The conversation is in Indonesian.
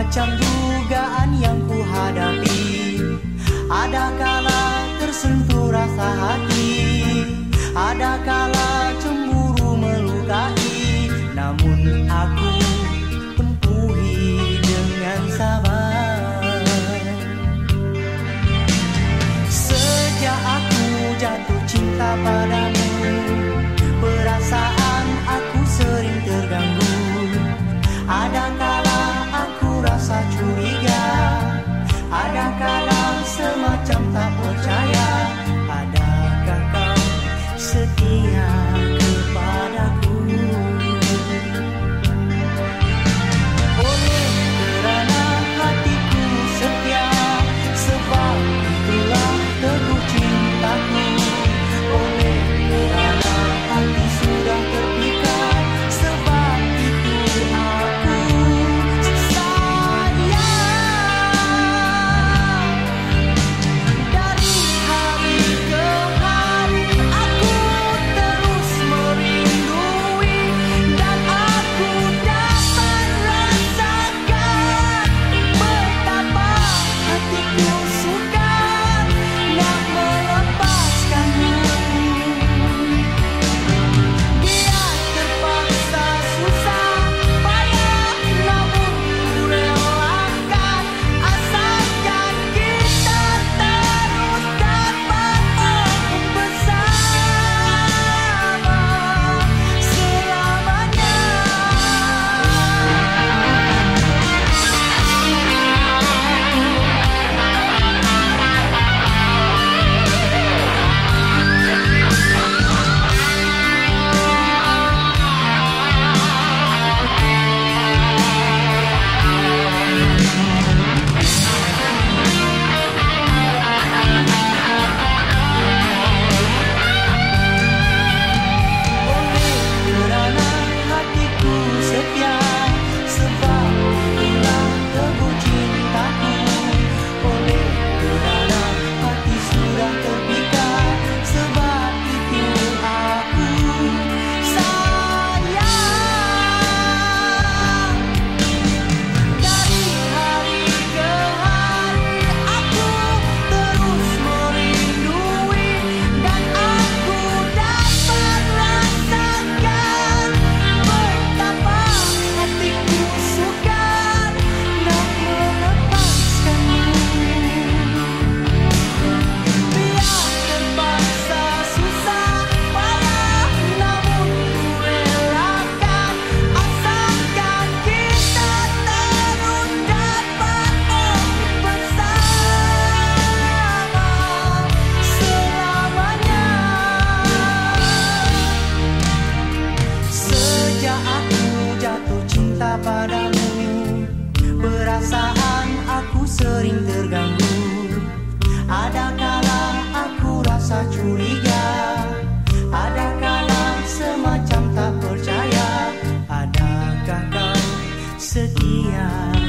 macam dugaan yang ku hadapi Ada kala tersentuh rasa hati? Ada kala Sejak aku jatuh cinta padamu. Perasaan aku sering terganggu. Adakala aku rasa curiga? Adakala semacam tak percaya? Adakah kau setia?